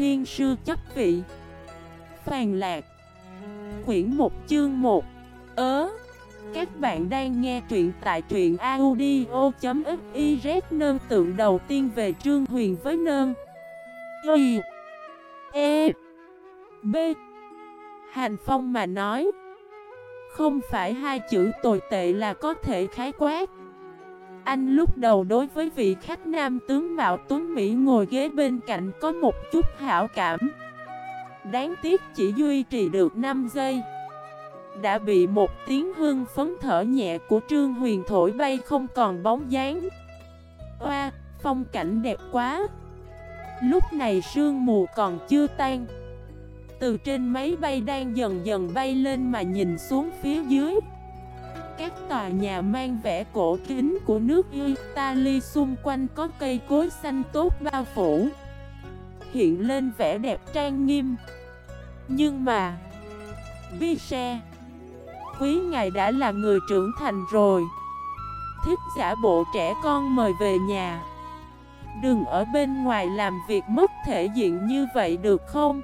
thiên sư chấp vị. Phàn lạc. Quyển 1 chương 1 Ớ, Các bạn đang nghe truyện tại truyện audio.xyz Nơn tượng đầu tiên về Trương Huyền với Nơn Y E B. Hành Phong mà nói, Không phải hai chữ tồi tệ là có thể khái quát anh lúc đầu đối với vị khách nam tướng Mạo Tuấn Mỹ ngồi ghế bên cạnh có một chút hảo cảm. Đáng tiếc chỉ duy trì được 5 giây. Đã bị một tiếng hương phấn thở nhẹ của Trương Huyền thổi bay không còn bóng dáng. Oa, phong cảnh đẹp quá. Lúc này sương mù còn chưa tan. Từ trên máy bay đang dần dần bay lên mà nhìn xuống phía dưới các tòa nhà mang vẻ cổ kính của nước Italy xung quanh có cây cối xanh tốt bao phủ, Hiện lên vẻ đẹp trang nghiêm. Nhưng mà Vi xe Quý ngài đã là người trưởng thành rồi. Thích giả bộ trẻ con mời về nhà. Đừng ở bên ngoài làm việc mất thể diện như vậy được không?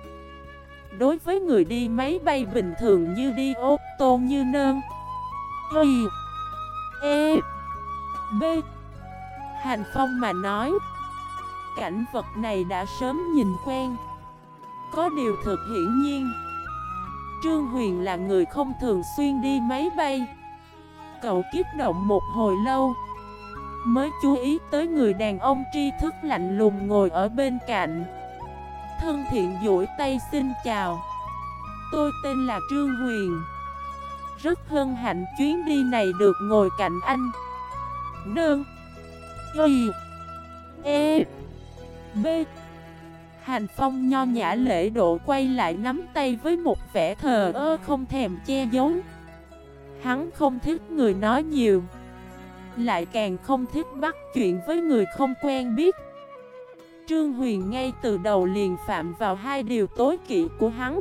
Đối với người đi máy bay bình thường như đi ô tô như nơn Y E. B. Hành Phong mà nói, Cảnh vật này đã sớm nhìn quen. Có điều thực hiển nhiên, Trương Huyền là người không thường xuyên đi máy bay. Cậu kích động một hồi lâu, Mới chú ý tới người đàn ông tri thức lạnh lùng ngồi ở bên cạnh. Thân thiện duỗi tay xin chào. Tôi tên là Trương Huyền rất hân hạnh chuyến đi này được ngồi cạnh anh. Nương. Y. E. B. Hành Phong nho nhã lễ độ quay lại nắm tay với một vẻ thờ ơ không thèm che giấu. Hắn không thích người nói nhiều, Lại càng không thích bắt chuyện với người không quen biết. Trương Huyền ngay từ đầu liền phạm vào hai điều tối kỵ của hắn.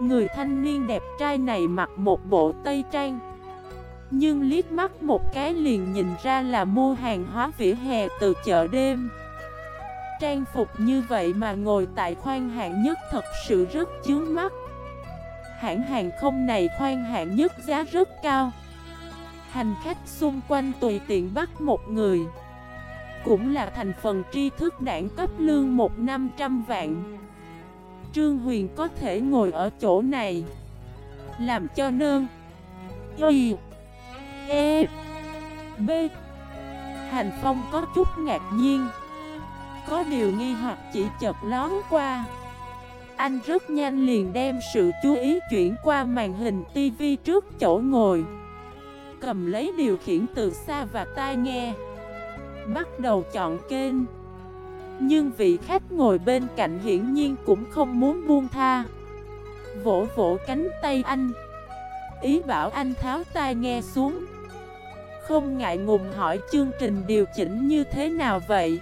Người thanh niên đẹp trai này mặc một bộ tây trang. Nhưng liếc mắt một cái liền nhìn ra là mua hàng hóa vỉa hè từ chợ đêm. Trang phục như vậy mà ngồi tại khoan hạng nhất thật sự rất chướng mắt. Hãng hàng không này khoan hạng nhất giá rất cao. Hành khách xung quanh tùy tiện bắt một người. Cũng là thành phần tri thức đảng cấp lương một năm trăm vạn. Trương Huyền có thể ngồi ở chỗ này. Làm cho nơn Y. E. B. Hành Phong có chút ngạc nhiên. Có điều nghi hoặc chỉ chợt lón qua. Anh rất nhanh liền đem sự chú ý chuyển qua màn hình tivi trước chỗ ngồi. Cầm lấy điều khiển từ xa và tai nghe. Bắt đầu chọn kênh nhưng vị khách ngồi bên cạnh hiển nhiên cũng không muốn buông tha. Vỗ vỗ cánh tay anh. Ý bảo anh tháo tai nghe xuống. Không ngại ngùng hỏi chương trình điều chỉnh như thế nào vậy?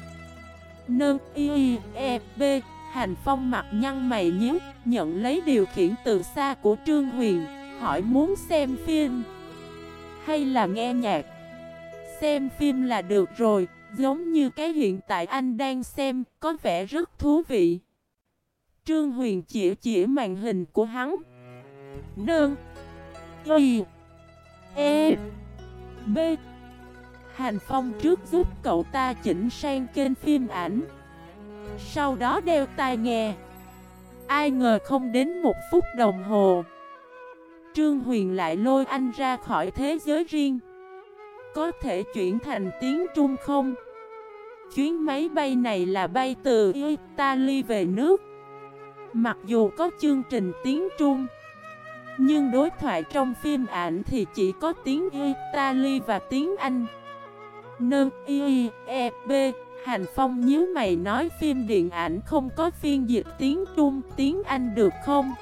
Nâng y e b, Hành phong mặt nhăn mày nhíu, Nhận lấy điều khiển từ xa của Trương Huyền, Hỏi muốn xem phim. Hay là nghe nhạc? Xem phim là được rồi Giống như cái hiện tại anh đang xem, có vẻ rất thú vị. Trương Huyền chỉ chỉ màn hình của hắn. Nương. Y. E. B. Hành Phong trước giúp cậu ta chỉnh sang kênh phim ảnh. Sau đó đeo tai nghe. Ai ngờ không đến một phút đồng hồ. Trương Huyền lại lôi anh ra khỏi thế giới riêng. Có thể chuyển thành tiếng Trung không? Chuyến máy bay này là bay từ Italy về nước. Mặc dù có chương trình tiếng Trung Nhưng đối thoại trong phim ảnh thì chỉ có tiếng Italy và tiếng Anh. Nâng y e b Hành Phong nhớ mày nói phim điện ảnh không có phiên dịch tiếng Trung, tiếng Anh được không?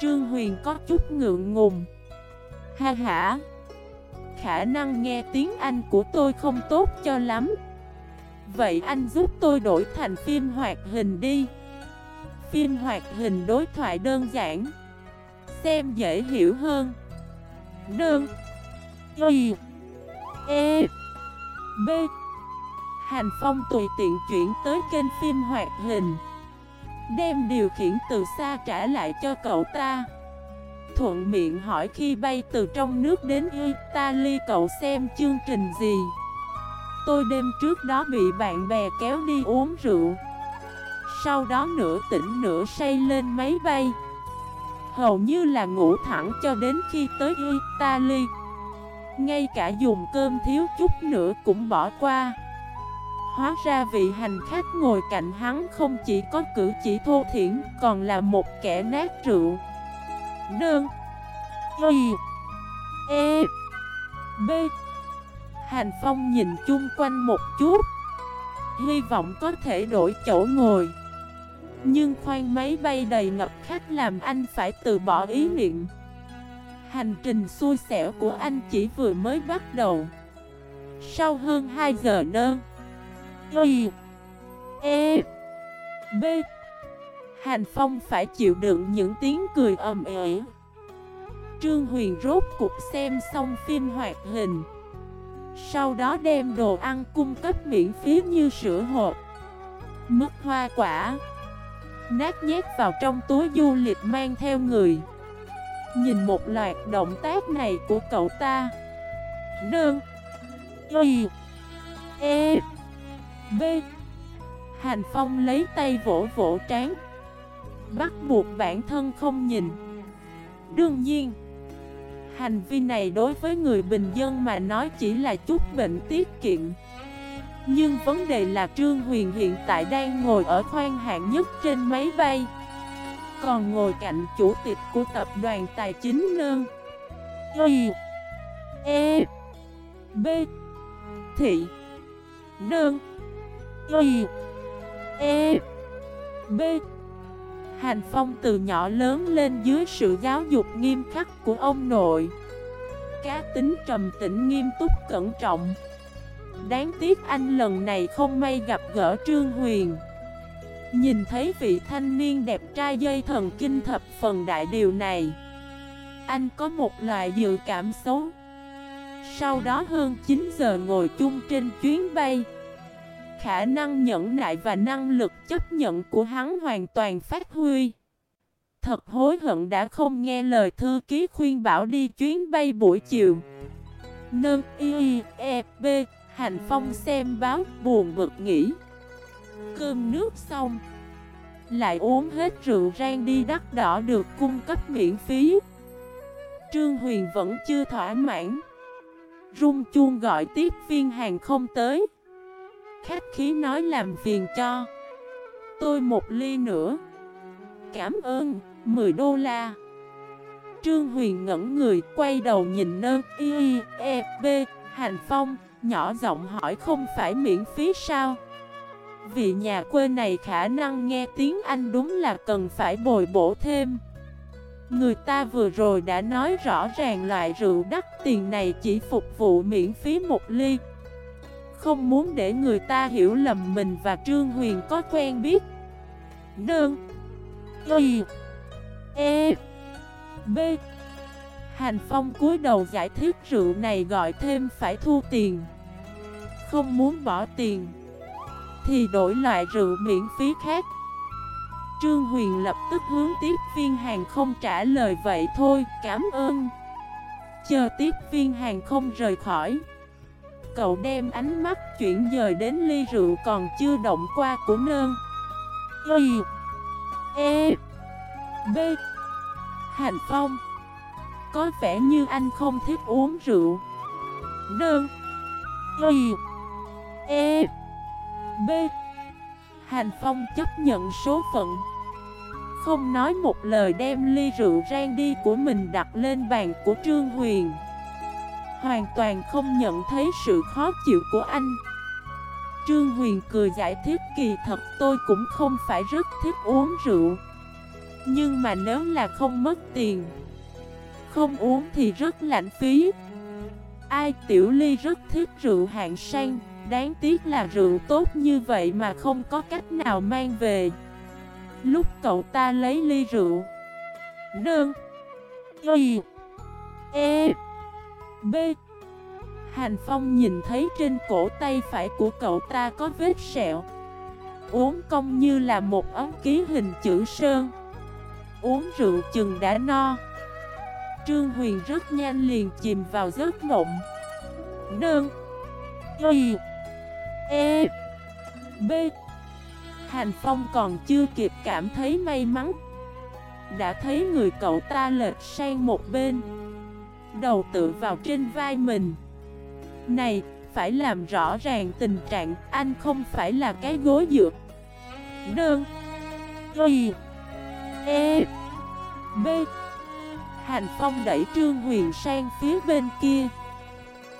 Trương Huyền có chút ngượng ngùng. Ha ha Khả năng nghe tiếng Anh của tôi không tốt cho lắm. Vậy anh giúp tôi đổi thành phim hoạt hình đi. Phim hoạt hình đối thoại đơn giản, Xem dễ hiểu hơn. Đơn, Y E B. Hành Phong tùy tiện chuyển tới kênh phim hoạt hình. Đem điều khiển từ xa trả lại cho cậu ta. Thuận miệng hỏi khi bay từ trong nước đến Italy, cậu xem chương trình gì? Tôi đêm trước đó bị bạn bè kéo đi uống rượu. Sau đó nửa tỉnh nửa say lên máy bay. Hầu như là ngủ thẳng cho đến khi tới Italy. Ngay cả dùng cơm thiếu chút nữa cũng bỏ qua. Hóa ra vị hành khách ngồi cạnh hắn không chỉ có cử chỉ thô thiển, Còn là một kẻ nát rượu. Nương. Y. E. B. Hành Phong nhìn chung quanh một chút. Hy vọng có thể đổi chỗ ngồi. Nhưng khoang máy bay đầy ngập khách làm anh phải từ bỏ ý niệm. Hành trình xui xẻo của anh chỉ vừa mới bắt đầu. Sau hơn 2 giờ nơ, Y E B Hành Phong phải chịu đựng những tiếng cười ầm ĩ. Trương Huyền rốt cục xem xong phim hoạt hình. Sau đó đem đồ ăn cung cấp miễn phí như sữa hộp Mứt hoa quả, Nát nhét vào trong túi du lịch mang theo người. Nhìn một loạt động tác này của cậu ta. Nương, Y E B. Hành Phong lấy tay vỗ vỗ trán, Bắt buộc bản thân không nhìn. Đương nhiên Hành vi này đối với người bình dân mà nói chỉ là chút bệnh tiết kiệm. Nhưng vấn đề là Trương Huyền hiện tại đang ngồi ở khoang hạng nhất trên máy bay. Còn ngồi cạnh chủ tịch của tập đoàn tài chính nương Y E B Thị nương Y E B. Hành Phong từ nhỏ lớn lên dưới sự giáo dục nghiêm khắc của ông nội. Cá tính trầm tĩnh nghiêm túc cẩn trọng. Đáng tiếc anh lần này không may gặp gỡ Trương Huyền. Nhìn thấy vị thanh niên đẹp trai dây thần kinh thập phần đại điều này, Anh có một loại dự cảm xấu. Sau đó hơn 9 giờ ngồi chung trên chuyến bay Khả năng nhẫn nại và năng lực chấp nhận của hắn hoàn toàn phát huy. Thật hối hận đã không nghe lời thư ký khuyên bảo đi chuyến bay buổi chiều. Nâng y e b Hành Phong xem báo, buồn bực nghĩ. Cơm nước xong. Lại uống hết rượu rang đi đắt đỏ được cung cấp miễn phí. Trương Huyền vẫn chưa thỏa mãn. Rung chuông gọi tiếp viên hàng không tới. Khách khí nói làm phiền cho Tôi một ly nữa. Cảm ơn, 10 đô la. Trương Huyền ngẩn người quay đầu nhìn nơ y e b Hành Phong Nhỏ giọng hỏi không phải miễn phí sao? Vì nhà quê này khả năng nghe tiếng Anh đúng là cần phải bồi bổ thêm. Người ta vừa rồi đã nói rõ ràng loại rượu đắt tiền này chỉ phục vụ miễn phí một ly không muốn để người ta hiểu lầm mình và Trương Huyền có quen biết. Đơn Y. E. B. Hành Phong cúi đầu giải thích rượu này gọi thêm phải thu tiền. Không muốn bỏ tiền. Thì đổi loại rượu miễn phí khác. Trương Huyền lập tức hướng tiếp viên hàng không trả lời vậy thôi, cảm ơn. Chờ tiếp viên hàng không rời khỏi Cậu đem ánh mắt chuyển dời đến ly rượu còn chưa động qua của nơn. Y E B. Hành Phong. Có vẻ như anh không thích uống rượu. Nơn. Y E B. Hành Phong chấp nhận số phận. Không nói một lời đem ly rượu rang đi của mình đặt lên bàn của Trương Huyền. Hoàn toàn không nhận thấy sự khó chịu của anh. Trương Huyền cười giải thích, kỳ thật tôi cũng không phải rất thích uống rượu. Nhưng mà nếu là không mất tiền, Không uống thì rất lãng phí. Ai tiểu ly rất thích rượu hạng sang, Đáng tiếc là rượu tốt như vậy mà không có cách nào mang về. Lúc cậu ta lấy ly rượu Nương Y E B. Hành Phong nhìn thấy trên cổ tay phải của cậu ta có vết sẹo. Uống công như là một ấn ký hình chữ sơn. Uống rượu chừng đã no. Trương Huyền rất nhanh liền chìm vào giấc mộng Nương. Y. E. B. Hành Phong còn chưa kịp cảm thấy may mắn. Đã thấy người cậu ta lệch sang một bên. Đầu tự vào trên vai mình. Này, phải làm rõ ràng tình trạng Anh không phải là cái gối dựa. Đơn. Y. E. B. Hành Phong đẩy Trương Huyền sang phía bên kia.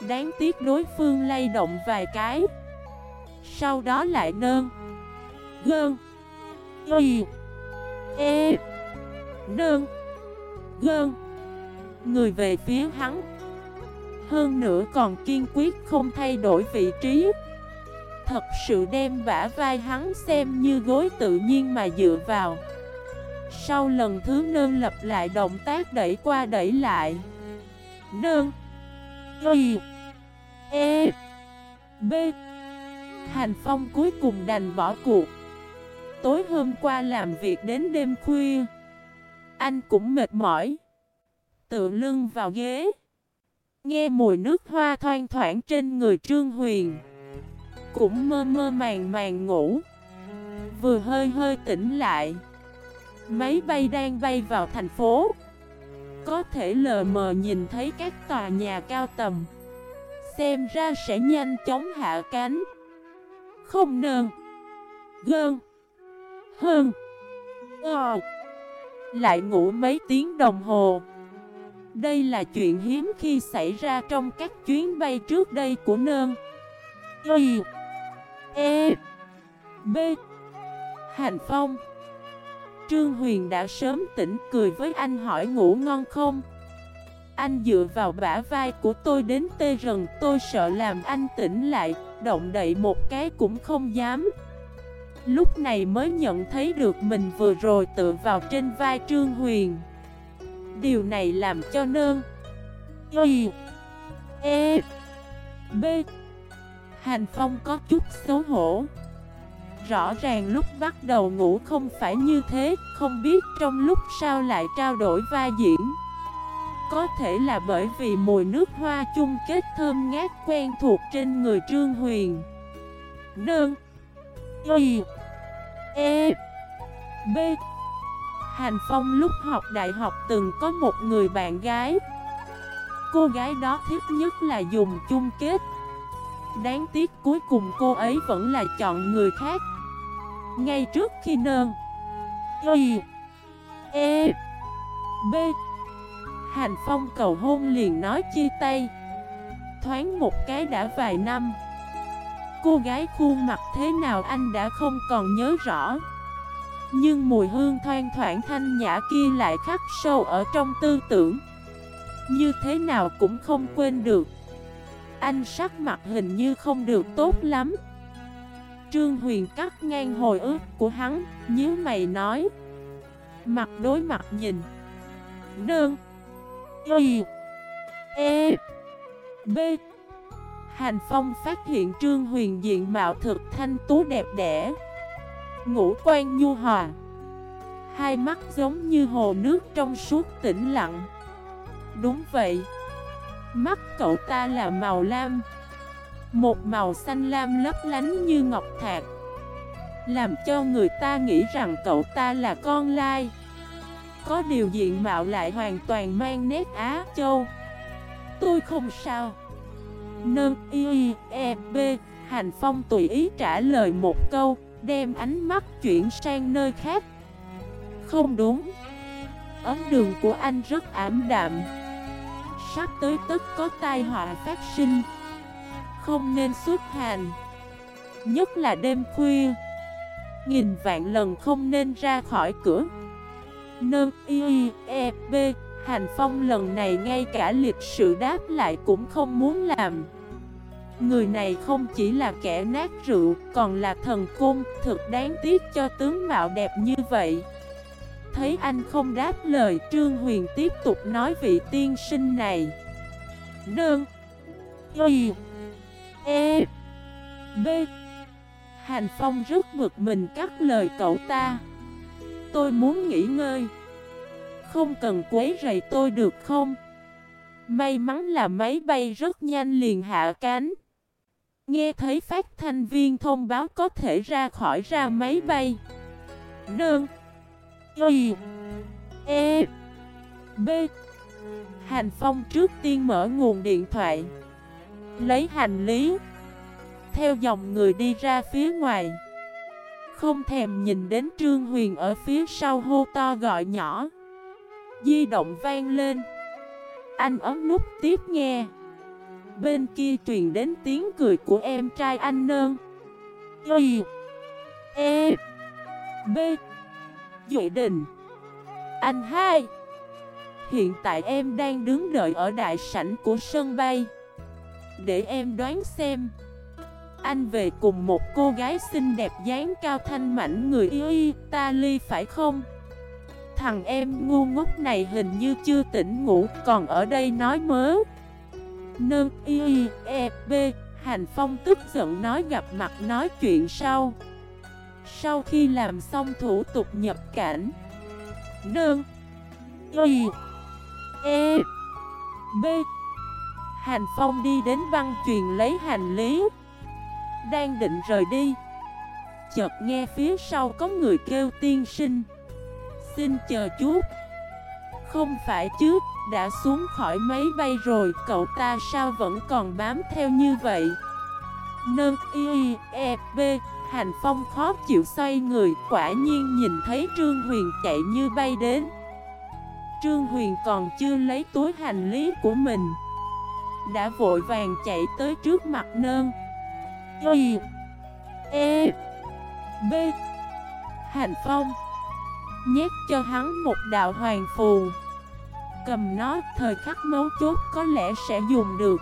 Đáng tiếc đối phương lay động vài cái. Sau đó lại nơn Gơn. Y. E. Nơn Gơn. Người về phía hắn. Hơn nữa còn kiên quyết không thay đổi vị trí. Thật sự đem bả vai hắn xem như gối tự nhiên mà dựa vào. Sau lần thứ nơn lập lại động tác đẩy qua đẩy lại. Nơn. Y. E. B. Hành Phong cuối cùng đành bỏ cuộc. Tối hôm qua làm việc đến đêm khuya, Anh cũng mệt mỏi. Tựa lưng vào ghế. Nghe mùi nước hoa thoang thoảng trên người Trương Huyền. Cũng mơ mơ màng màng ngủ. Vừa hơi hơi tỉnh lại. Máy bay đang bay vào thành phố. Có thể lờ mờ nhìn thấy các tòa nhà cao tầm. Xem ra sẽ nhanh chóng hạ cánh. Không nơn Gơn. Hơn. Ờ. Lại ngủ mấy tiếng đồng hồ. Đây là chuyện hiếm khi xảy ra trong các chuyến bay trước đây của nơn. Y E B. Hành Phong. Trương Huyền đã sớm tỉnh cười với anh hỏi ngủ ngon không? Anh dựa vào bả vai của tôi đến tê rần, Tôi sợ làm anh tỉnh lại, Động đậy một cái cũng không dám. Lúc này mới nhận thấy được mình vừa rồi tựa vào trên vai Trương Huyền. Điều này làm cho nơn. Y. E. B. Hành Phong có chút xấu hổ. Rõ ràng lúc bắt đầu ngủ không phải như thế, Không biết trong lúc sao lại trao đổi va diễn. Có thể là bởi vì mùi nước hoa chung kết thơm ngát quen thuộc trên người Trương Huyền. Nương Y. E. B. Hành Phong lúc học đại học từng có một người bạn gái. Cô gái đó thích nhất là dùng chung kết. Đáng tiếc cuối cùng cô ấy vẫn là chọn người khác. Ngay trước khi nơn Y E B Hành Phong cầu hôn liền nói chia tay. Thoáng một cái đã vài năm. Cô gái khuôn mặt thế nào anh đã không còn nhớ rõ. Nhưng mùi hương thoang thoảng thanh nhã kia lại khắc sâu ở trong tư tưởng. Như thế nào cũng không quên được. Anh sắc mặt hình như không được tốt lắm. Trương Huyền cắt ngang hồi ức của hắn Nhớ mày nói. Mặt đối mặt nhìn. Đơn. Y. E. B. Hành Phong phát hiện Trương Huyền diện mạo thực thanh tú đẹp đẽ. Ngũ quan nhu hòa. Hai mắt giống như hồ nước trong suốt tĩnh lặng. Đúng vậy. Mắt cậu ta là màu lam. Một màu xanh lam lấp lánh như ngọc thạch Làm cho người ta nghĩ rằng cậu ta là con lai. Có điều diện mạo lại hoàn toàn mang nét Á Châu. Tôi không sao. Nâng y e b Hành Phong tùy ý trả lời một câu. Đem ánh mắt chuyển sang nơi khác. Không đúng. Ấn đường của anh rất ảm đạm. Sắp tới tất có tai họa phát sinh. Không nên xuất hành Nhất là đêm khuya. Nghìn vạn lần không nên ra khỏi cửa. Nơ, y e b Hành Phong lần này ngay cả lịch sự đáp lại cũng không muốn làm. Người này không chỉ là kẻ nát rượu, Còn là thần cung Thực đáng tiếc cho tướng mạo đẹp như vậy. Thấy anh không đáp lời, Trương Huyền tiếp tục nói vị tiên sinh này. Đơn Y. E. B. Hành Phong rất bực mình cắt lời cậu ta. Tôi muốn nghỉ ngơi. Không cần quấy rầy tôi được không? May mắn là máy bay rất nhanh liền hạ cánh. Nghe thấy phát thanh viên thông báo có thể ra khỏi ra máy bay. Nương. Y. E. B. Hành Phong trước tiên mở nguồn điện thoại. Lấy hành lý. Theo dòng người đi ra phía ngoài. Không thèm nhìn đến Trương Huyền ở phía sau hô to gọi nhỏ. Di động vang lên. Anh ấn nút tiếp nghe. Bên kia truyền đến tiếng cười của em trai anh nơn. Y E B Duệ Đình Anh hai, Hiện tại em đang đứng đợi ở đại sảnh của sân bay. Để em đoán xem, Anh về cùng một cô gái xinh đẹp dáng cao thanh mảnh người y Italy ta ly phải không? Thằng em ngu ngốc này hình như chưa tỉnh ngủ, còn ở đây nói mớ. Nâng y e b. Hành Phong tức giận nói gặp mặt nói chuyện sau. Sau khi làm xong thủ tục nhập cảnh, Nương, Y E B. Hành Phong đi đến băng truyền lấy hành lý, Đang định rời đi. Chợt nghe phía sau có người kêu tiên sinh. Xin chờ chút. Không phải chứ, Đã xuống khỏi máy bay rồi, Cậu ta sao vẫn còn bám theo như vậy? Nâng y e b Hành Phong khó chịu xoay người, Quả nhiên nhìn thấy Trương Huyền chạy như bay đến. Trương Huyền còn chưa lấy túi hành lý của mình. Đã vội vàng chạy tới trước mặt nơn Y E B. Hành Phong. Nhét cho hắn một đạo hoàng phù. Cầm nó, thời khắc mấu chốt có lẽ sẽ dùng được.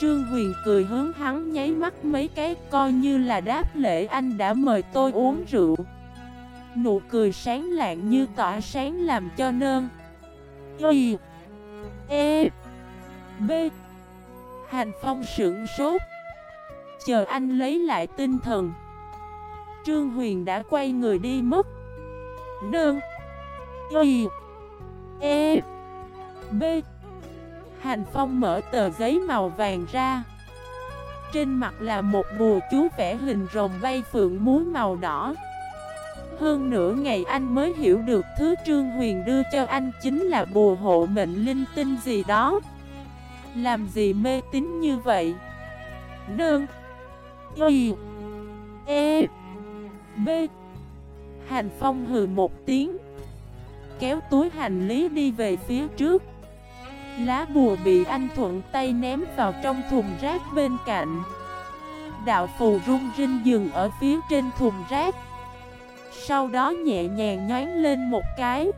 Trương Huyền cười hướng hắn nháy mắt mấy cái, coi như là đáp lễ, anh đã mời tôi uống rượu. Nụ cười sáng lạng như tỏa sáng làm cho nơn. Y E B. Hành Phong sững sốt. Chờ anh lấy lại tinh thần. Trương Huyền đã quay người đi mất. Nương, Y E B. Hành Phong mở tờ giấy màu vàng ra. Trên mặt là một bùa chú vẽ hình rồng bay phượng múa màu đỏ. Hơn nửa ngày anh mới hiểu được thứ Trương Huyền đưa cho anh chính là bùa hộ mệnh linh tinh gì đó. Làm gì mê tín như vậy? Nương. Y E B. Hành Phong hừ một tiếng, Kéo túi hành lý đi về phía trước. Lá bùa bị anh thuận tay ném vào trong thùng rác bên cạnh. Đạo phù rung rinh dừng ở phía trên thùng rác, sau đó nhẹ nhàng nhoán lên một cái,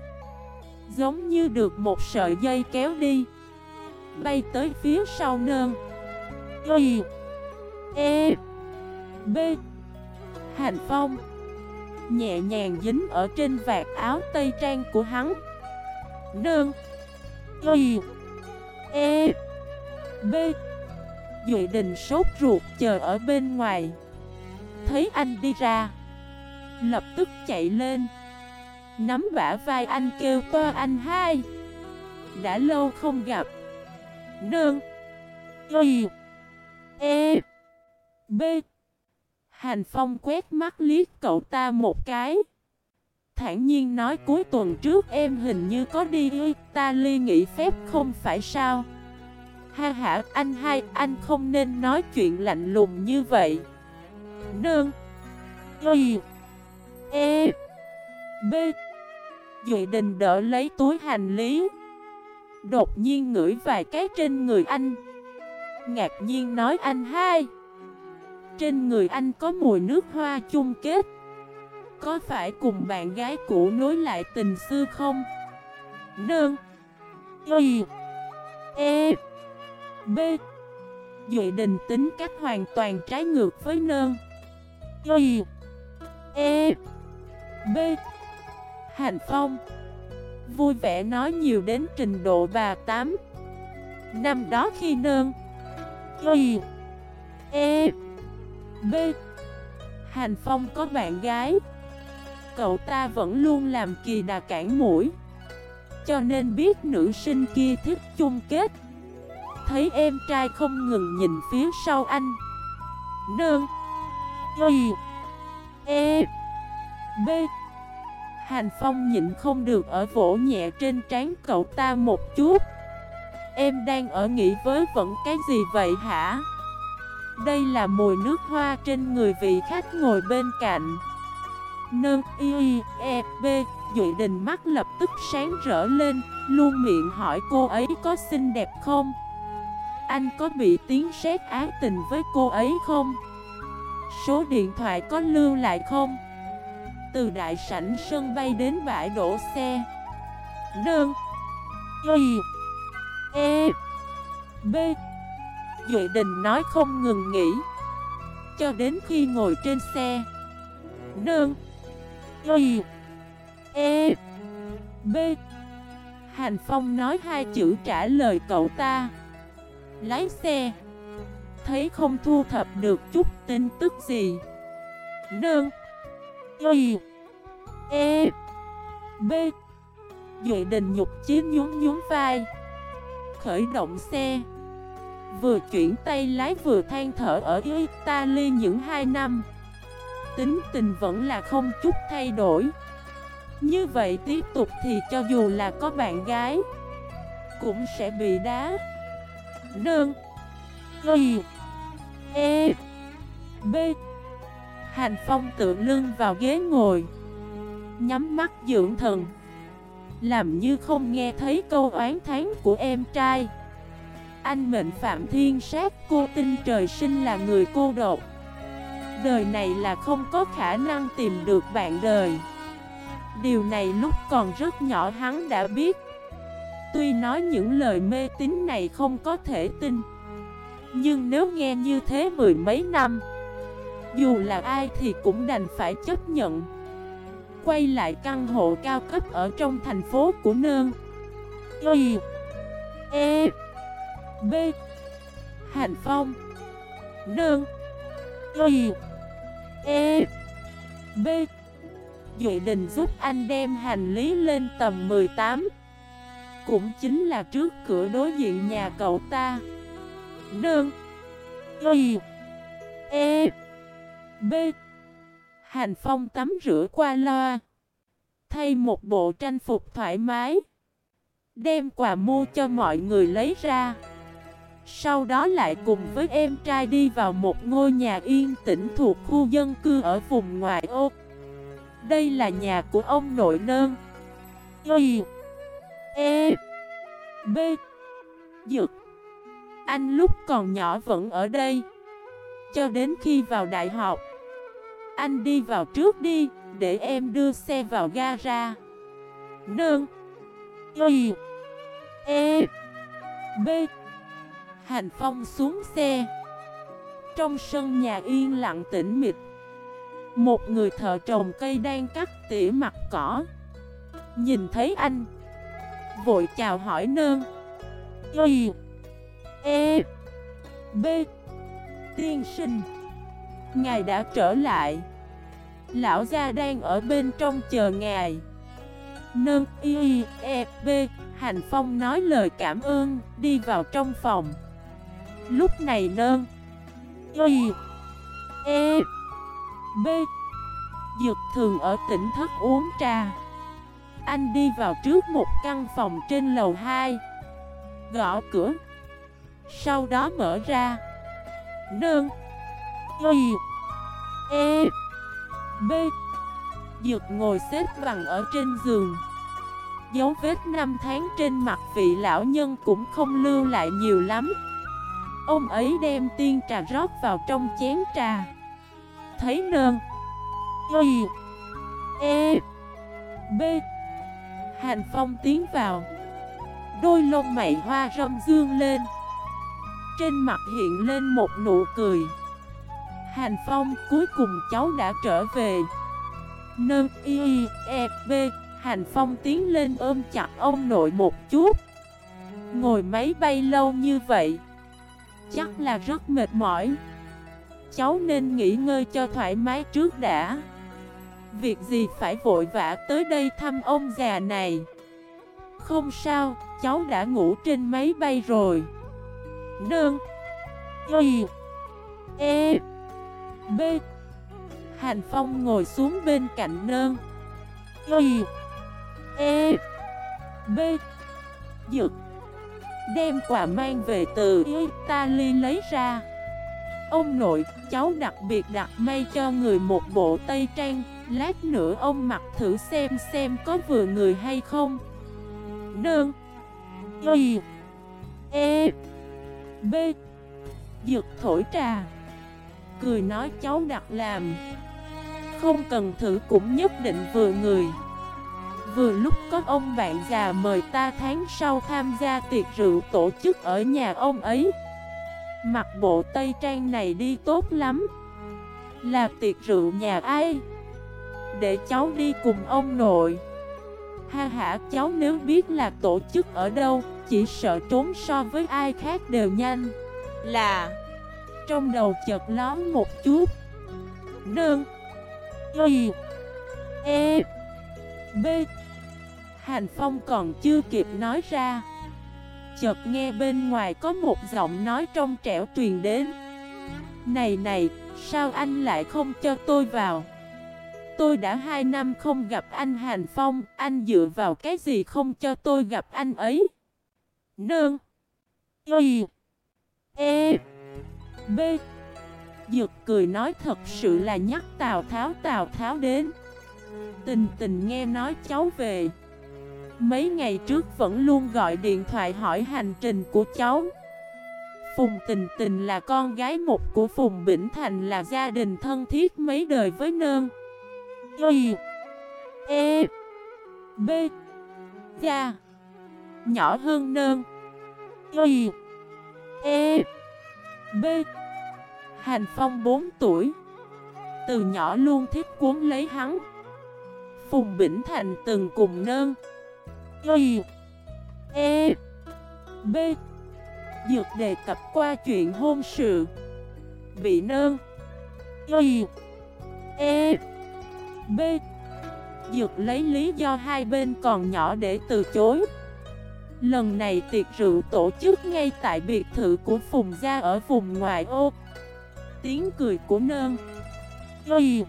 Giống như được một sợi dây kéo đi, Bay tới phía sau nơn. Y E B. Hành phong Nhẹ nhàng dính ở trên vạt áo tây trang của hắn. Nương, Y. E. B. Duệ đình sốt ruột chờ ở bên ngoài. Thấy anh đi ra Lập tức chạy lên. Nắm bả vai anh kêu to anh hai. Đã lâu không gặp. Nương. Y. E. B. Hành Phong quét mắt liếc cậu ta một cái. Thản nhiên nói cuối tuần trước em hình như có đi Italy nghỉ phép không phải sao? Ha ha, anh hai, anh không nên nói chuyện lạnh lùng như vậy. Nương. Y. E. B. Dụy đình đỡ lấy túi hành lý. Đột nhiên ngửi vài cái trên người anh. Ngạc nhiên nói anh hai. Trên người anh có mùi nước hoa chung kết. Có phải cùng bạn gái cũ nối lại tình xưa không? Nương. Y. E. B. Duệ đình tính cách hoàn toàn trái ngược với nương. Y. E. B. Hành Phong. Vui vẻ nói nhiều đến trình độ bà tám. Năm đó khi nương. Y. E. B. Hành Phong có bạn gái. Cậu ta vẫn luôn làm kỳ đà cản mũi. Cho nên biết nữ sinh kia thích chung kết. Thấy em trai không ngừng nhìn phía sau anh. Nương. Y. E. B. Hành Phong nhịn không được ở vỗ nhẹ trên trán cậu ta một chút. Em đang ở nghĩ với vẫn cái gì vậy hả? Đây là mùi nước hoa trên người vị khách ngồi bên cạnh. Nâng y e b Dụy đình mắt lập tức sáng rỡ lên, Luôn miệng hỏi cô ấy có xinh đẹp không? Anh có bị tiếng sét ái tình với cô ấy không? Số điện thoại có lưu lại không? Từ đại sảnh sân bay đến bãi đổ xe. Đơn Y E B Duệ Đình nói không ngừng nghỉ. Cho đến khi ngồi trên xe. Nương. Y. E. B. Hành Phong nói hai chữ trả lời cậu ta. Lái xe. Thấy không thu thập được chút tin tức gì. Nương. Y. E. B. Duệ Đình nhục chí nhún nhún vai. Khởi động xe. Vừa chuyển tay lái vừa than thở ở Italy những hai năm. Tính tình vẫn là không chút thay đổi. Như vậy tiếp tục thì cho dù là có bạn gái, Cũng sẽ bị đá. Đơn Y E. B. Hành Phong tự lưng vào ghế ngồi. Nhắm mắt dưỡng thần. Làm như không nghe thấy câu oán thán của em trai anh mệnh Phạm Thiên Sát, cô tin trời sinh là người cô độc. Đời này là không có khả năng tìm được bạn đời. Điều này lúc còn rất nhỏ hắn đã biết. Tuy nói những lời mê tín này không có thể tin, Nhưng nếu nghe như thế mười mấy năm, Dù là ai thì cũng đành phải chấp nhận. Quay lại căn hộ cao cấp ở trong thành phố của nương. Y E B. Hành Phong. Đơn Y E. B. Duệ Đình giúp anh đem hành lý lên tầm 18 Cũng chính là trước cửa đối diện nhà cậu ta. Đơn Y E. B. Hành Phong tắm rửa qua loa. Thay một bộ tranh phục thoải mái. Đem quà mua cho mọi người lấy ra sau đó lại cùng với em trai đi vào một ngôi nhà yên tĩnh thuộc khu dân cư ở vùng ngoại ô. Đây là nhà của ông nội nơn Y E B Dực Anh lúc còn nhỏ vẫn ở đây. Cho đến khi vào đại học, Anh đi vào trước đi, Để em đưa xe vào gara. Nơn Y E B Hành Phong xuống xe. Trong sân nhà yên lặng tĩnh mịch, Một người thợ trồng cây đang cắt tỉa mặt cỏ. Nhìn thấy anh, Vội chào hỏi nơn. Y E B, Tiên sinh. Ngài đã trở lại. Lão gia đang ở bên trong chờ ngài. Nương Y E B, Hành Phong nói lời cảm ơn, Đi vào trong phòng. Lúc này nơn Y. E. B. Dược thường ở tỉnh thất uống trà. Anh đi vào trước một căn phòng trên lầu 2 Gõ cửa. Sau đó mở ra. Nơn Y. E. B. Dược ngồi xếp bằng ở trên giường. Dấu vết năm tháng trên mặt vị lão nhân cũng không lưu lại nhiều lắm. Ông ấy đem tiên trà rót vào trong chén trà. Thấy nơn. Y E. B. Hành Phong tiến vào. Đôi lông mày hoa râm dương lên. Trên mặt hiện lên một nụ cười. Hành Phong cuối cùng cháu đã trở về. Nâng Y E B. Hành Phong tiến lên ôm chặt ông nội một chút. Ngồi máy bay lâu như vậy Chắc là rất mệt mỏi. Cháu nên nghỉ ngơi cho thoải mái trước đã. Việc gì phải vội vã tới đây thăm ông già này? Không sao, cháu đã ngủ trên máy bay rồi. Nương Y. E. B. Hành Phong ngồi xuống bên cạnh nơn. Y. E. B. Dực. Đem quà mang về từ Italy lấy ra. Ông nội, cháu đặc biệt đặt may cho người một bộ tây trang. Lát nữa ông mặc thử xem xem có vừa người hay không. Đơn Y. E. B. Dực thổi trà. Cười nói cháu đặt làm. Không cần thử cũng nhất định vừa người. Vừa lúc có ông bạn già mời ta tháng sau tham gia tiệc rượu tổ chức ở nhà ông ấy. Mặc bộ tây trang này đi tốt lắm. Là tiệc rượu nhà ai? Để cháu đi cùng ông nội. Ha ha, cháu nếu biết là tổ chức ở đâu, Chỉ sợ trốn so với ai khác đều nhanh. Là, Trong đầu chợt lón một chút. Nương, Y E B Hành Phong còn chưa kịp nói ra. Chợt nghe bên ngoài có một giọng nói trong trẻo truyền đến. Này này, sao anh lại không cho tôi vào? Tôi đã hai năm không gặp anh Hành Phong Anh dựa vào cái gì không cho tôi gặp anh ấy? Nương. Y. E. B. Dược cười nói thật sự là nhắc Tào Tháo Tào Tháo đến. Tình tình nghe nói cháu về. Mấy ngày trước vẫn luôn gọi điện thoại hỏi hành trình của cháu. Phùng Tình Tình là con gái một của Phùng Bỉnh Thành là gia đình thân thiết mấy đời với nơn. Y E B Gia Nhỏ hơn nơn. Y E B. Hành Phong 4 tuổi. Từ nhỏ luôn thích cuốn lấy hắn. Phùng Bỉnh Thành từng cùng nơn. Y E B. Dược đề cập qua chuyện hôn sự. Bị nơn Y E B. Dược lấy lý do hai bên còn nhỏ để từ chối. Lần này tiệc rượu tổ chức ngay tại biệt thự của Phùng Gia ở vùng ngoại ô. Tiếng cười của nơn Y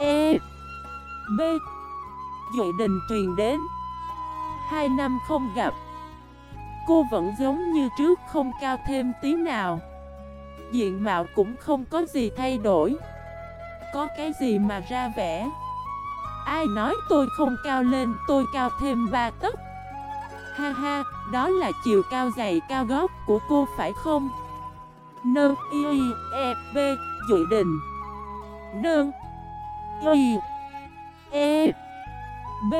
E B. Dội đình truyền đến. Hai năm không gặp. Cô vẫn giống như trước không cao thêm tí nào. Diện mạo cũng không có gì thay đổi. Có cái gì mà ra vẻ? Ai nói tôi không cao lên tôi cao thêm ba tấc? Ha ha, đó là chiều cao dày cao gót của cô phải không? Nơ y e b dự đình Nơ y e b.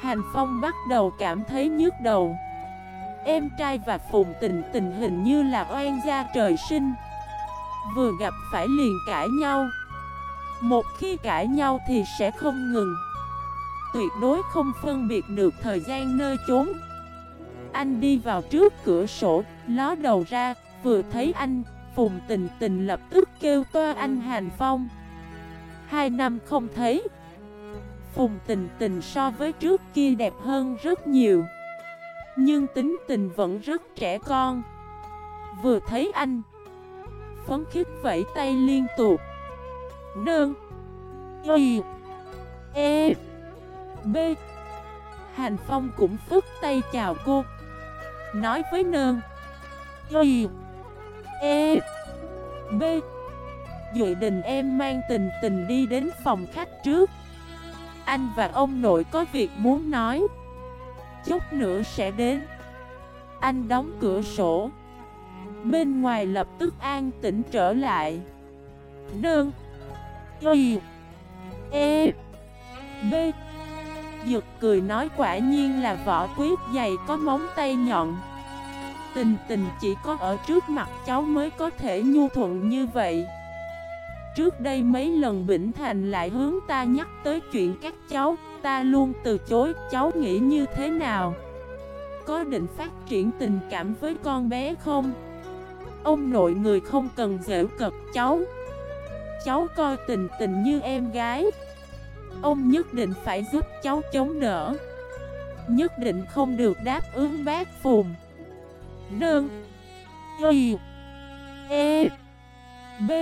Hành Phong bắt đầu cảm thấy nhức đầu. Em trai và Phùng Tình tình hình như là oan gia trời sinh. Vừa gặp phải liền cãi nhau. Một khi cãi nhau thì sẽ không ngừng. Tuyệt đối không phân biệt được thời gian nơi chốn. Anh đi vào trước cửa sổ, ló đầu ra, vừa thấy anh Phùng tình tình lập tức kêu toa anh Hành Phong. Hai năm không thấy Phùng tình tình so với trước kia đẹp hơn rất nhiều. Nhưng tính tình vẫn rất trẻ con. Vừa thấy anh, Phấn khích vẫy tay liên tục. Nương, Y E B. Hành Phong cũng phức tay chào cô. Nói với nương, Y E B. Dự định em mang tình tình đi đến phòng khách trước anh và ông nội có việc muốn nói. Chút nữa sẽ đến. Anh đóng cửa sổ. Bên ngoài lập tức an tĩnh trở lại. Nương. Y. E. B. Dực cười nói quả nhiên là vỏ quyết dày có móng tay nhọn. Tình tình chỉ có ở trước mặt cháu mới có thể nhu thuận như vậy. Trước đây mấy lần Bỉnh Thành lại hướng ta nhắc tới chuyện các cháu, Ta luôn từ chối, cháu nghĩ như thế nào? Có định phát triển tình cảm với con bé không? Ông nội người không cần dễ cật cháu Cháu coi tình tình như em gái. Ông nhất định phải giúp cháu chống đỡ. Nhất định không được đáp ứng bác phùng. Nương Y E B.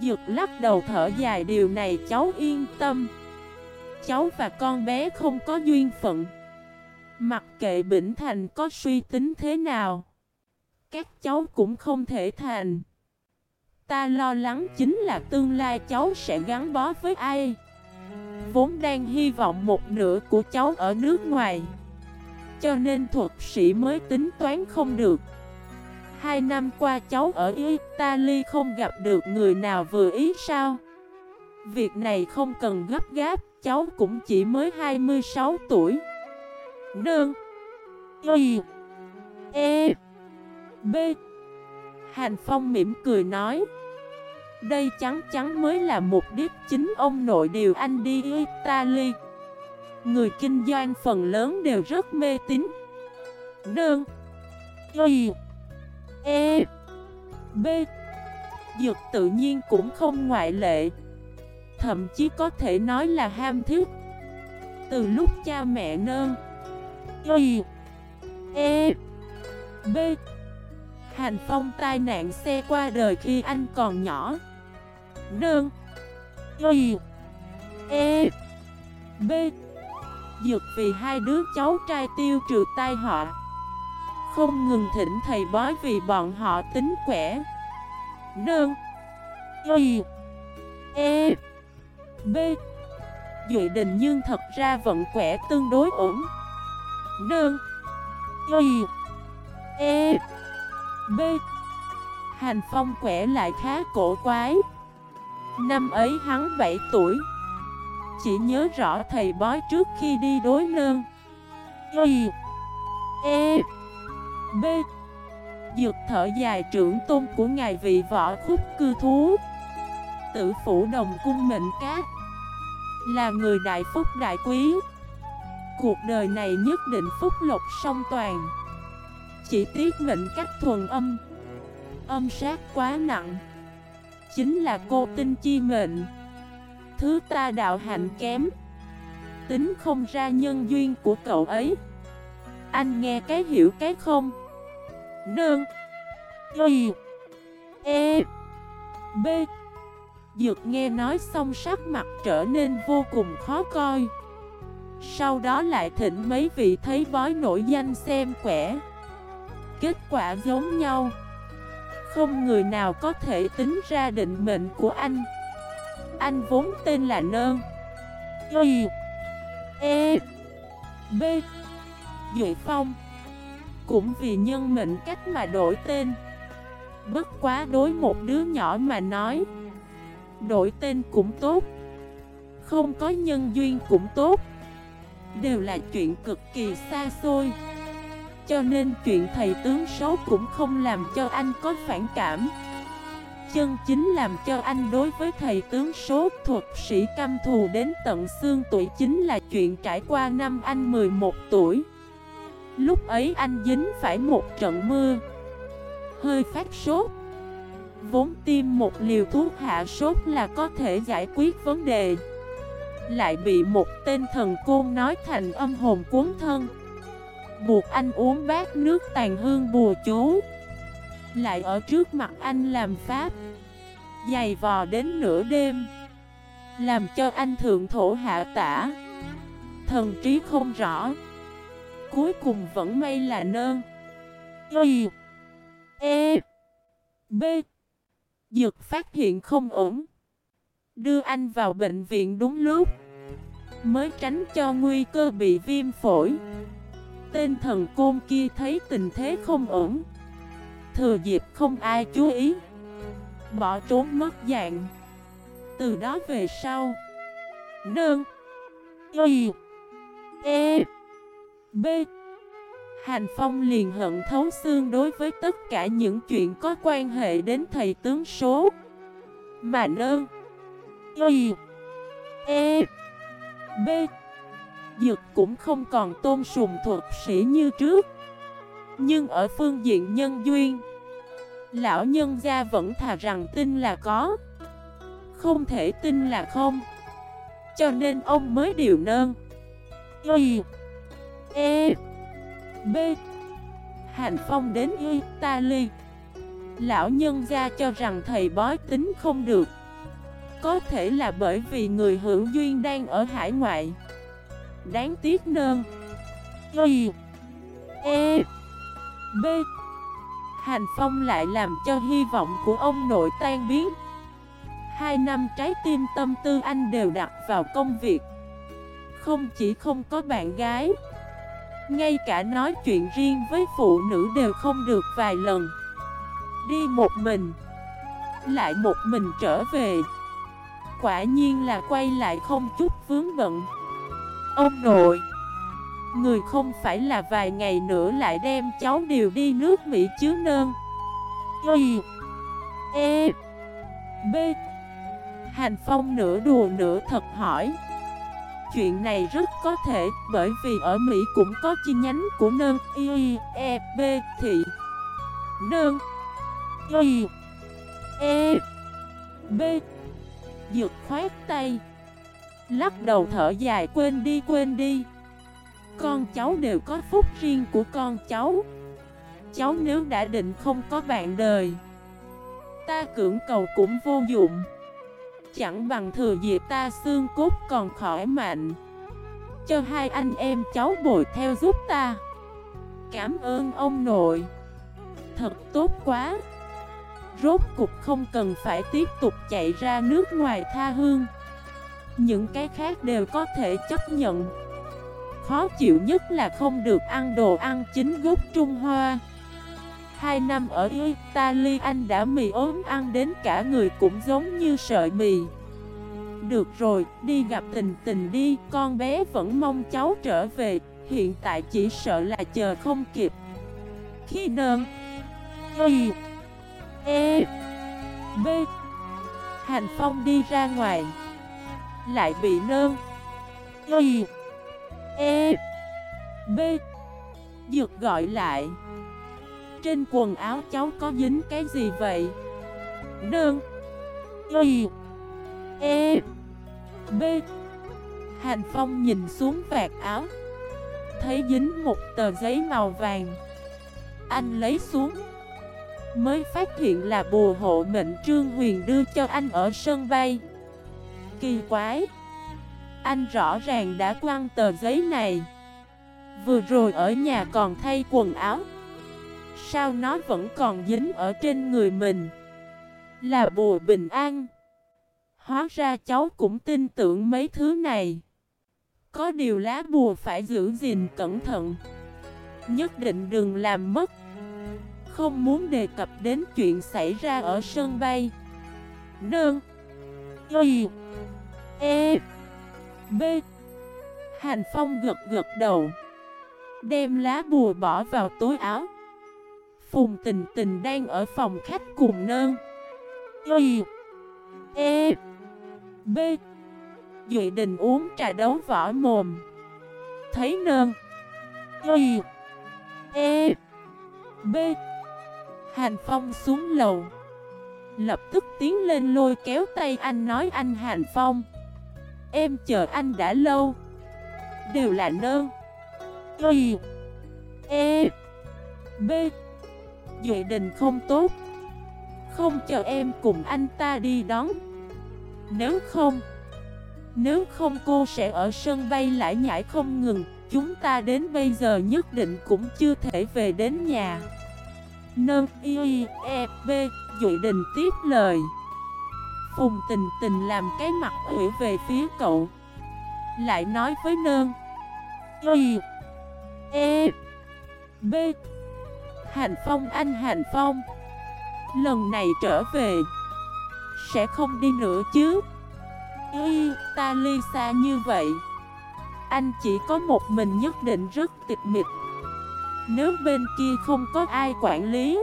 Dược lắc đầu thở dài, điều này cháu yên tâm. Cháu và con bé không có duyên phận. Mặc kệ Bỉnh Thành có suy tính thế nào, Các cháu cũng không thể thành. Ta lo lắng chính là tương lai cháu sẽ gắn bó với ai. Vốn đang hy vọng một nửa của cháu ở nước ngoài. Cho nên thuật sĩ mới tính toán không được. Hai năm qua cháu ở Italy không gặp được người nào vừa ý sao? Việc này không cần gấp gáp, Cháu cũng chỉ mới 26 tuổi. Nương. Y. E. B. Hành Phong mỉm cười nói, Đây chắn chắn mới là mục đích chính ông nội điều anh đi Italy. Người kinh doanh phần lớn đều rất mê tín. Nương. Y. E B. Dược tự nhiên cũng không ngoại lệ. Thậm chí có thể nói là ham thiết Từ lúc cha mẹ nơn. Y E B. Hành Phong tai nạn xe qua đời khi anh còn nhỏ. Nương Y E B. Dược vì hai đứa cháu trai tiêu trừ tai họa. Không ngừng thỉnh thầy bói vì bọn họ tính quẻ. Nương. Y. E. B. Duy Đình Nhưng thật ra vẫn quẻ tương đối ổn. Nương. Y. E. B. Hành Phong quẻ lại khá cổ quái. Năm ấy hắn 7 tuổi. Chỉ nhớ rõ thầy bói trước khi đi đối nương. Y. E. B. Dược thở dài trưởng tôn của ngài vị võ khúc cư thú. Tử phủ đồng cung mệnh cát Là người đại phúc đại quý. Cuộc đời này nhất định phúc lộc song toàn. Chỉ tiếc mệnh cách thuần âm. Âm sát quá nặng. Chính là cô tinh chi mệnh. Thứ ta đạo hạnh kém. Tính không ra nhân duyên của cậu ấy. Anh nghe cái hiểu cái không? Nương. Y. E. B. Dược nghe nói xong sắc mặt trở nên vô cùng khó coi. Sau đó lại thỉnh mấy vị thấy bói nổi danh xem quẻ. Kết quả giống nhau. Không người nào có thể tính ra định mệnh của anh. Anh vốn tên là Nơn Y. E. B. Duệ Phong. Cũng vì nhân mệnh cách mà đổi tên. Bất quá đối một đứa nhỏ mà nói, Đổi tên cũng tốt. Không có nhân duyên cũng tốt. Đều là chuyện cực kỳ xa xôi. Cho nên chuyện thầy tướng xấu cũng không làm cho anh có phản cảm. Chân chính làm cho anh đối với thầy tướng số thuật sĩ căm thù đến tận xương tuổi chính là chuyện trải qua năm anh 11 tuổi. Lúc ấy anh dính phải một trận mưa. Hơi phát sốt. Vốn tiêm một liều thuốc hạ sốt là có thể giải quyết vấn đề. Lại bị một tên thần côn nói thành âm hồn cuốn thân. Buộc anh uống bát nước tàn hương bùa chú. Lại ở trước mặt anh làm pháp. Dày vò đến nửa đêm. Làm cho anh thượng thổ hạ tả. Thần trí không rõ. Cuối cùng vẫn may là nơn. Y E B. Dược phát hiện không ổn. Đưa anh vào bệnh viện đúng lúc. Mới tránh cho nguy cơ bị viêm phổi. Tên thần côn kia thấy tình thế không ổn. Thừa dịp không ai chú ý. Bỏ trốn mất dạng. Từ đó về sau Nương Y E B. Hành Phong liền hận thấu xương đối với tất cả những chuyện có quan hệ đến thầy tướng số. Mà nơn Y. E. B. Dược cũng không còn tôn sùng thuật sĩ như trước. Nhưng ở phương diện nhân duyên, Lão nhân gia vẫn thà rằng tin là có, Không thể tin là không. Cho nên ông mới điều nơn. Y. E B. Hành Phong đến Italy. Lão nhân gia cho rằng thầy bói tính không được. Có thể là bởi vì người hữu duyên đang ở hải ngoại. Đáng tiếc nơn. Y E B. Hành Phong lại làm cho hy vọng của ông nội tan biến. Hai năm trái tim tâm tư anh đều đặt vào công việc. Không chỉ không có bạn gái ngay cả nói chuyện riêng với phụ nữ đều không được vài lần. Đi một mình, Lại một mình trở về. Quả nhiên là quay lại không chút vướng bận. Ông nội, Người không phải là vài ngày nữa lại đem cháu điều đi nước Mỹ chứ nơn Y E B. Hành Phong nửa đùa nửa thật hỏi. Chuyện này rất có thể, bởi vì ở Mỹ cũng có chi nhánh của nơn Y E B thị Nơn Y E B. Dược khoát tay. Lắc đầu thở dài, quên đi quên đi. Con cháu đều có phúc riêng của con cháu. Cháu nếu đã định không có bạn đời, Ta cưỡng cầu cũng vô dụng. Chẳng bằng thừa dịp ta xương cốt còn khỏi mạnh. Cho hai anh em cháu bồi theo giúp ta. Cảm ơn ông nội. Thật tốt quá. Rốt cục không cần phải tiếp tục chạy ra nước ngoài tha hương. Những cái khác đều có thể chấp nhận. Khó chịu nhất là không được ăn đồ ăn chính gốc Trung Hoa. Hai năm ở Italy anh đã mì ốm ăn đến cả người cũng giống như sợi mì. Được rồi, đi gặp tình tình đi Con bé vẫn mong cháu trở về Hiện tại chỉ sợ là chờ không kịp. Khi nơn Y E B Hành Phong đi ra ngoài Lại bị nơn Y E B Dược gọi lại. Trên quần áo cháu có dính cái gì vậy? Đơn Y. E. B. Hành Phong nhìn xuống vạt áo. Thấy dính một tờ giấy màu vàng. Anh lấy xuống. Mới phát hiện là bùa hộ mệnh Trương Huyền đưa cho anh ở sân bay. Kỳ quái. Anh rõ ràng đã quăng tờ giấy này. Vừa rồi ở nhà còn thay quần áo. Sao nó vẫn còn dính ở trên người mình? Là bùa bình an. Hóa ra cháu cũng tin tưởng mấy thứ này. Có điều lá bùa phải giữ gìn cẩn thận. Nhất định đừng làm mất. Không muốn đề cập đến chuyện xảy ra ở sân bay. Nương Y. E. B. Hành Phong gật gật đầu, Đem lá bùa bỏ vào túi áo. Phùng tình tình đang ở phòng khách cùng nơn. Y E B. Duy Đình uống trà đấu vỏ mồm. Thấy nơn. Y E B. Hành Phong xuống lầu. Lập tức tiến lên lôi kéo tay anh nói anh Hành Phong. Em chờ anh đã lâu. Đều là nơn. Y E B. Duệ đình không tốt. Không chờ em cùng anh ta đi đón. Nếu không Nếu không cô sẽ ở sân bay lại nhảy không ngừng. Chúng ta đến bây giờ nhất định cũng chưa thể về đến nhà. Nâng y e b Duệ đình tiếp lời. Phùng tình tình làm cái mặt hủy về phía cậu. Lại nói với nơn Y E B Hành Phong anh Hành Phong. Lần này trở về Sẽ không đi nữa chứ? Ê, ta ly xa như vậy. Anh chỉ có một mình nhất định rất tịch mịch. Nếu bên kia không có ai quản lý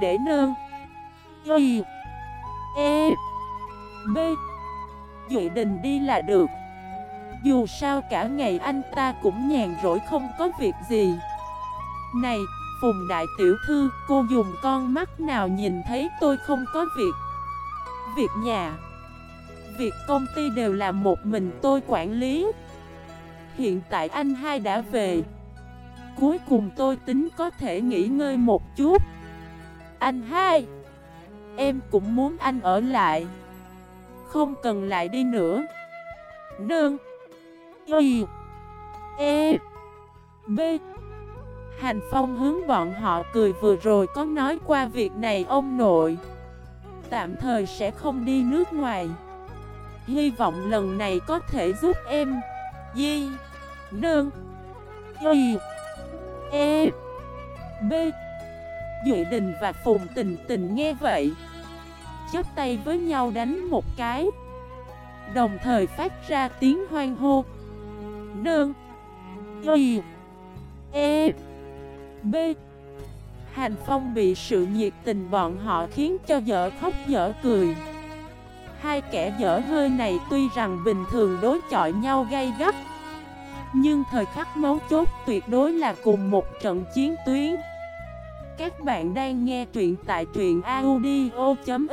Để nơn Y E B. Dự Đình đi là được. Dù sao cả ngày anh ta cũng nhàn rỗi không có việc gì. Này, Phùng Đại Tiểu Thư, cô dùng con mắt nào nhìn thấy tôi không có việc? Việc nhà. Việc công ty đều là một mình tôi quản lý. Hiện tại anh hai đã về. Cuối cùng tôi tính có thể nghỉ ngơi một chút. Anh hai Em cũng muốn anh ở lại. Không cần lại đi nữa. Nương. Y. E. B. Hành Phong hướng bọn họ cười vừa rồi có nói qua việc này ông nội. Tạm thời sẽ không đi nước ngoài. Hy vọng lần này có thể giúp em. Di, Nương, Y E B. Duy Đình và Phùng Tình Tình nghe vậy, chắp tay với nhau đánh một cái, Đồng thời phát ra tiếng hoang hô. Nương, Y E B. Hành Phong bị sự nhiệt tình bọn họ khiến cho dở khóc dở cười. Hai kẻ dở hơi này tuy rằng bình thường đối chọi nhau gay gắt, Nhưng thời khắc mấu chốt tuyệt đối là cùng một trận chiến tuyến. Các bạn đang nghe truyện tại truyện audio.fif